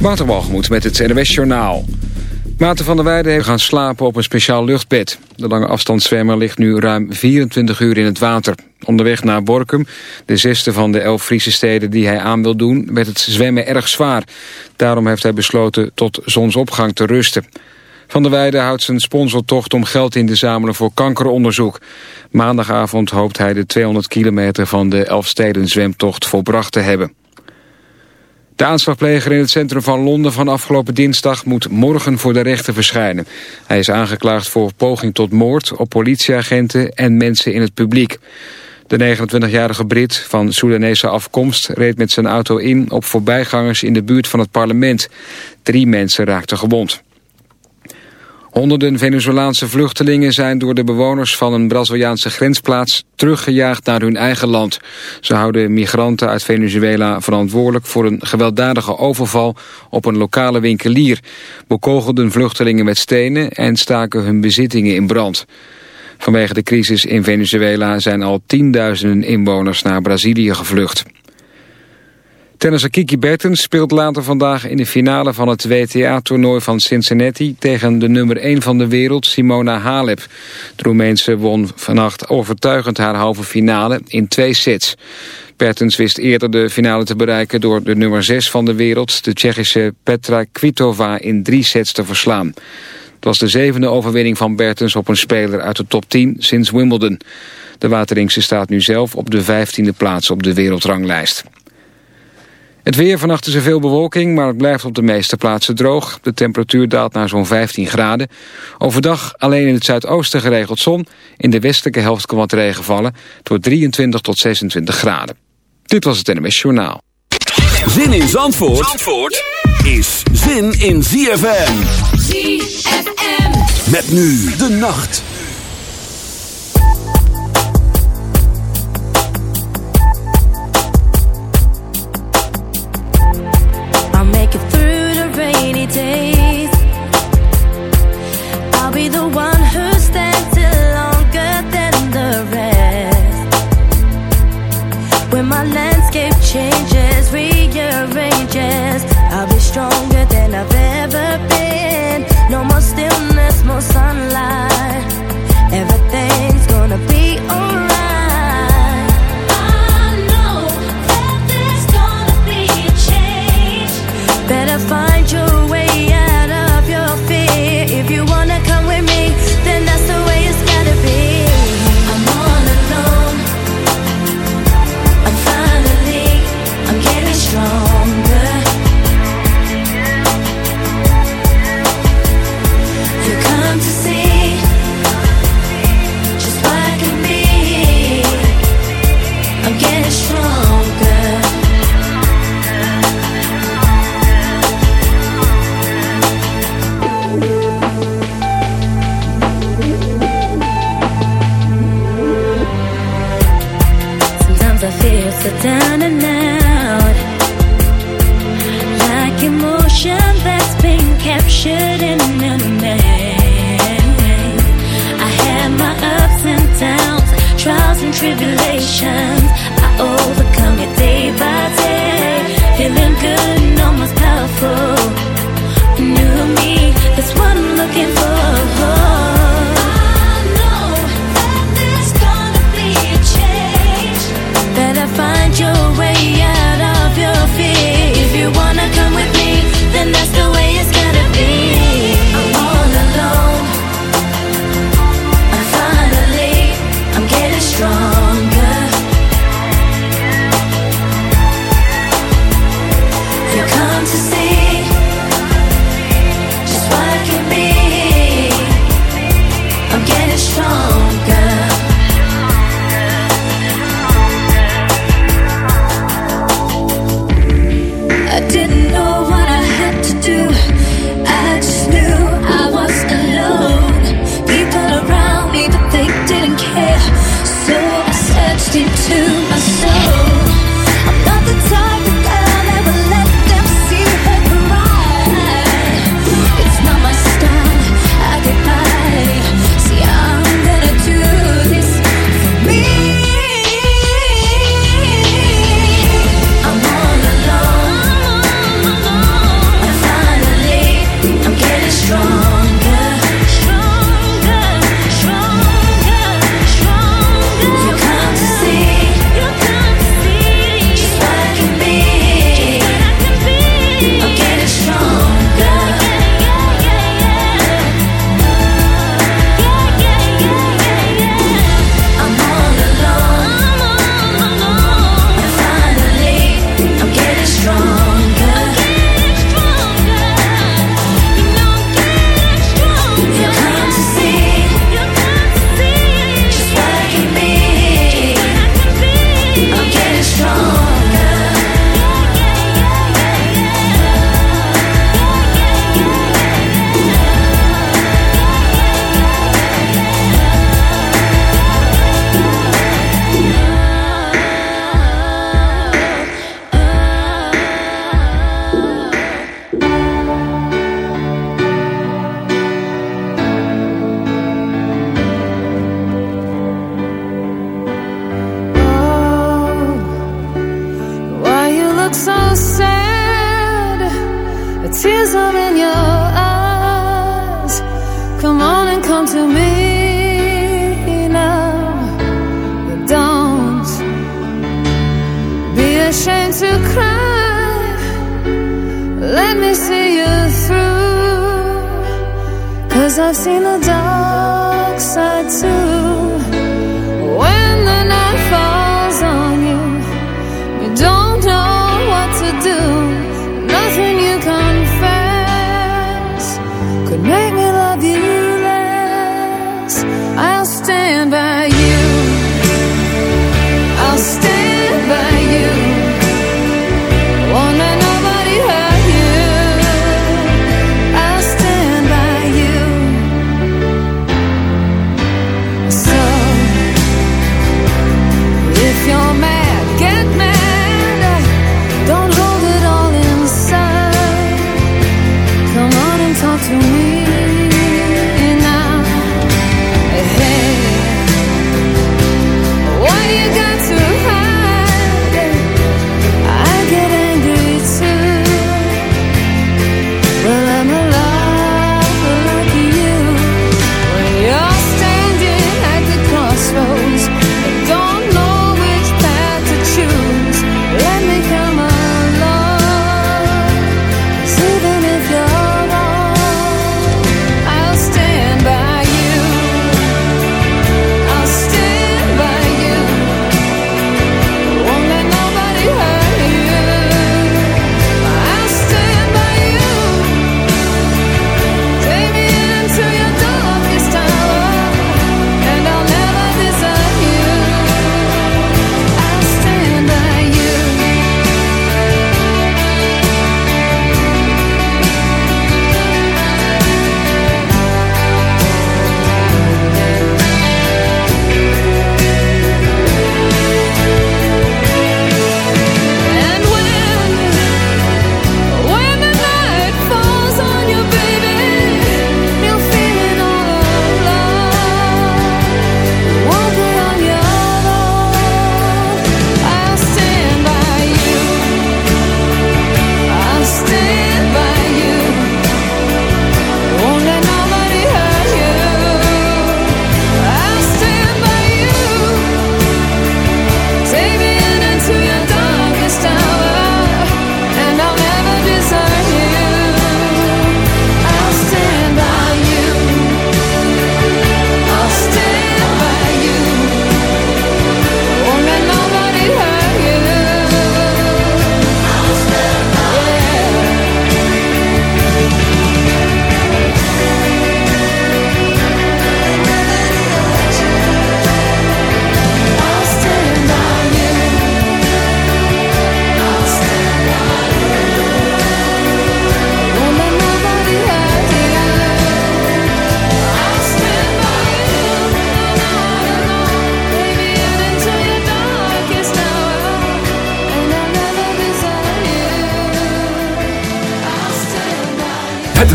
Waterwalgemoed met het NWS Journaal. Maarten van der Weijden heeft gaan slapen op een speciaal luchtbed. De lange afstandszwemmer ligt nu ruim 24 uur in het water. Onderweg naar Borkum, de zesde van de elf Friese steden die hij aan wil doen... werd het zwemmen erg zwaar. Daarom heeft hij besloten tot zonsopgang te rusten. Van der Weijden houdt zijn sponsortocht om geld in te zamelen voor kankeronderzoek. Maandagavond hoopt hij de 200 kilometer van de Elfsteden zwemtocht volbracht te hebben. De aanslagpleger in het centrum van Londen van afgelopen dinsdag moet morgen voor de rechter verschijnen. Hij is aangeklaagd voor poging tot moord op politieagenten en mensen in het publiek. De 29-jarige Brit van Soedanese afkomst reed met zijn auto in op voorbijgangers in de buurt van het parlement. Drie mensen raakten gewond. Honderden Venezolaanse vluchtelingen zijn door de bewoners van een Braziliaanse grensplaats teruggejaagd naar hun eigen land. Ze houden migranten uit Venezuela verantwoordelijk voor een gewelddadige overval op een lokale winkelier, bekogelden vluchtelingen met stenen en staken hun bezittingen in brand. Vanwege de crisis in Venezuela zijn al tienduizenden inwoners naar Brazilië gevlucht. Tennisser Kiki Bertens speelt later vandaag in de finale van het WTA-toernooi van Cincinnati tegen de nummer 1 van de wereld, Simona Halep. De Roemeense won vannacht overtuigend haar halve finale in twee sets. Bertens wist eerder de finale te bereiken door de nummer 6 van de wereld, de Tsjechische Petra Kvitova, in drie sets te verslaan. Het was de zevende overwinning van Bertens op een speler uit de top 10 sinds Wimbledon. De Wateringse staat nu zelf op de vijftiende plaats op de wereldranglijst. Het weer, vannacht is er veel bewolking, maar het blijft op de meeste plaatsen droog. De temperatuur daalt naar zo'n 15 graden. Overdag alleen in het zuidoosten geregeld zon. In de westelijke helft kan wat regen vallen. Wordt 23 tot 26 graden. Dit was het NMS Journaal. Zin in Zandvoort, Zandvoort is zin in ZFM. ZFM. Met nu de nacht. So.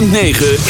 106.9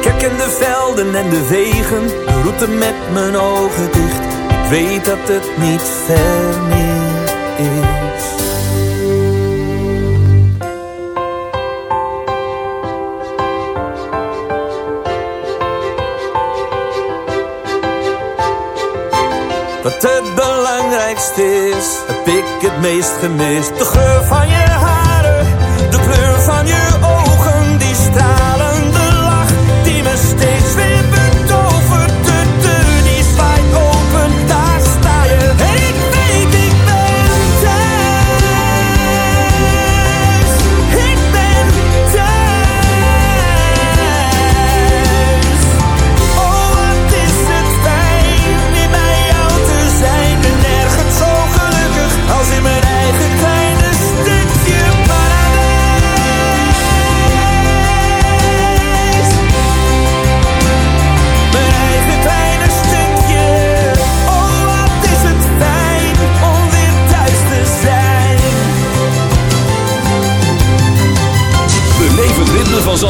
Ik herken de velden en de wegen, de route met mijn ogen dicht. Ik weet dat het niet ver meer is. Wat het belangrijkste is, heb ik het meest gemist. De geur van je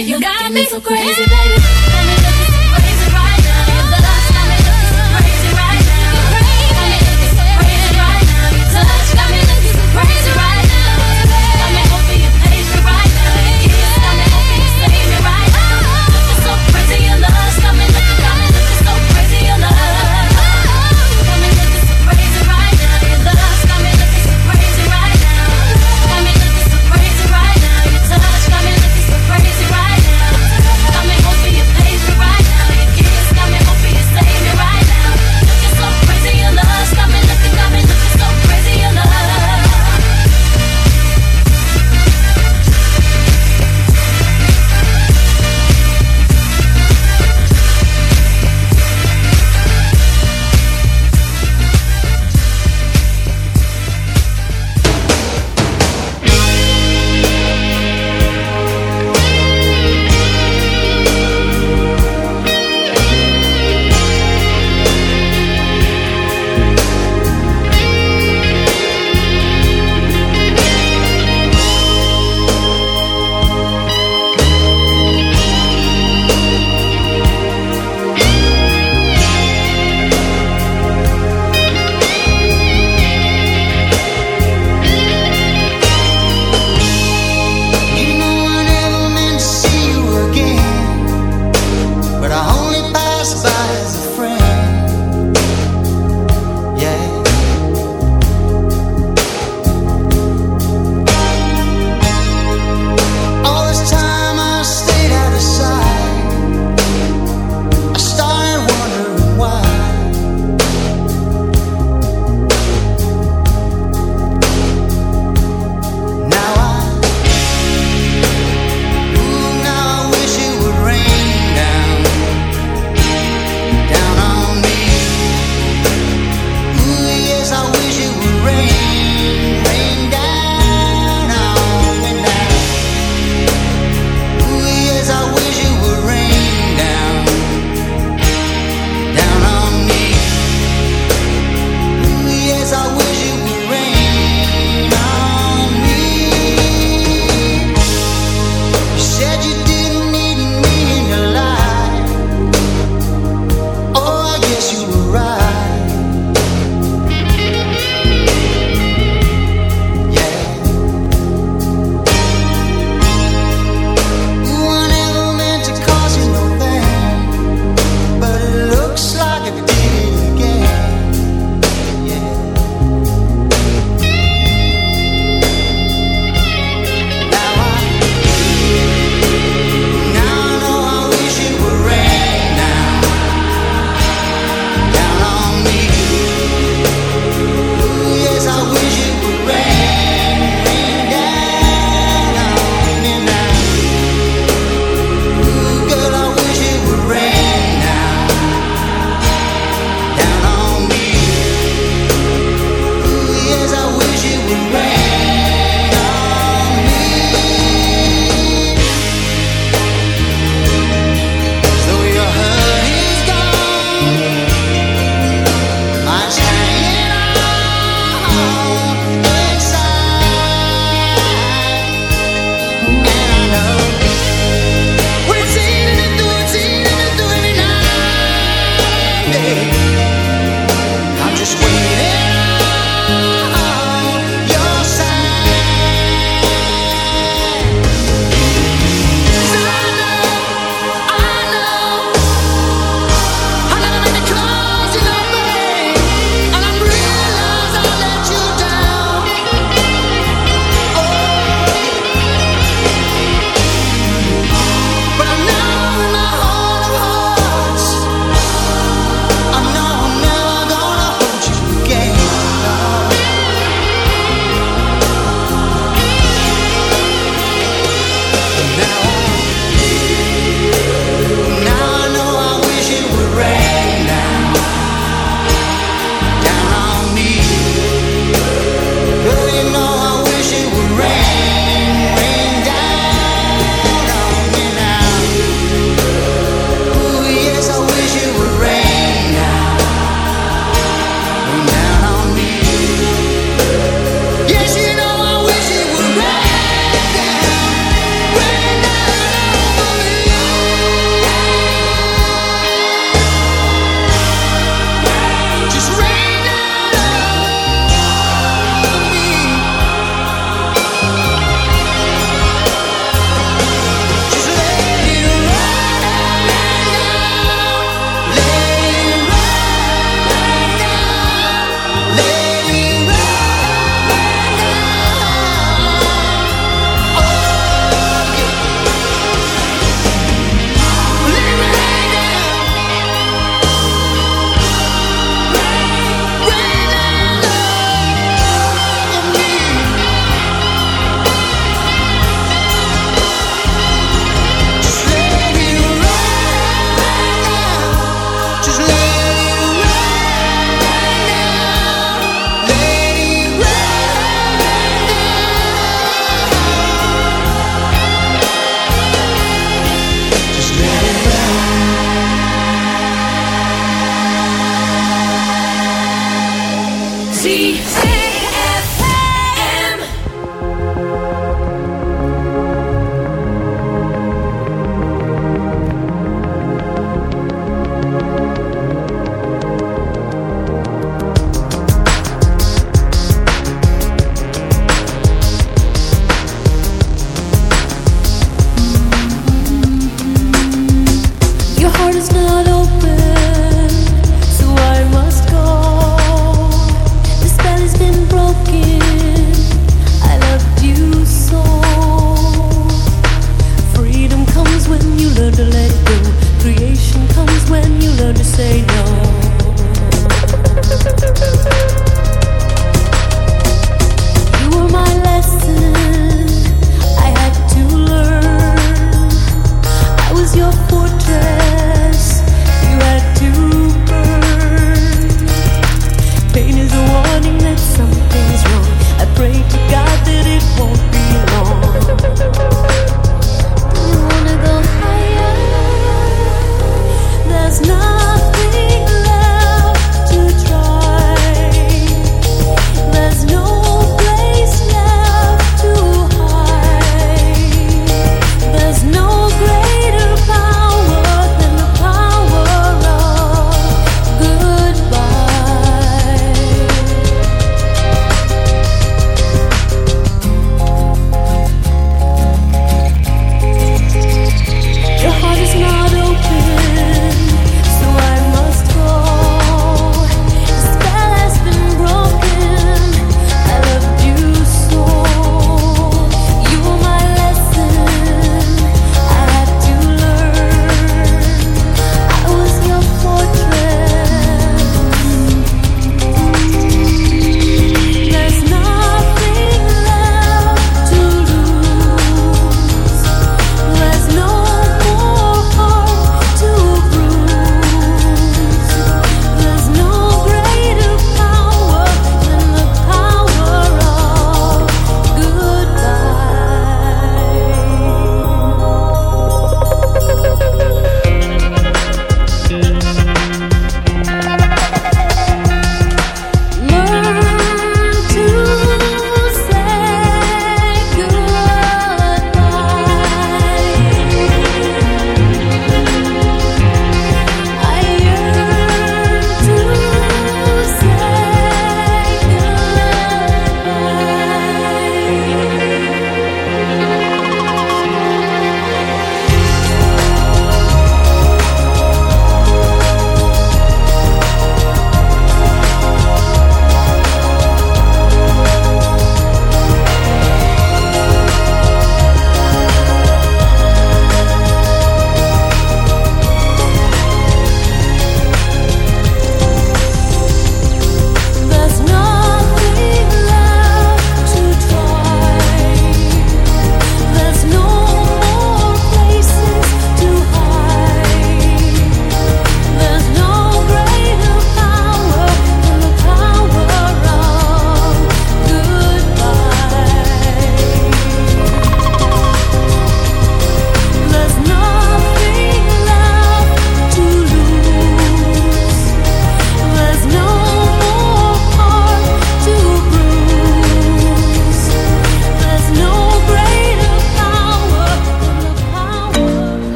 you got me so crazy, baby.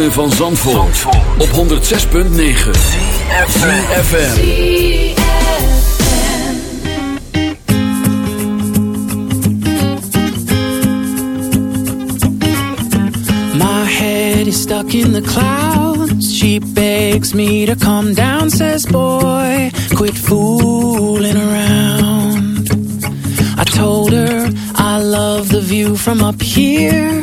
van Zandvoort, op 106.9 CFFM My head is stuck in the clouds. She begs me to come down Says boy, quit fooling around. I told her I love the view from up here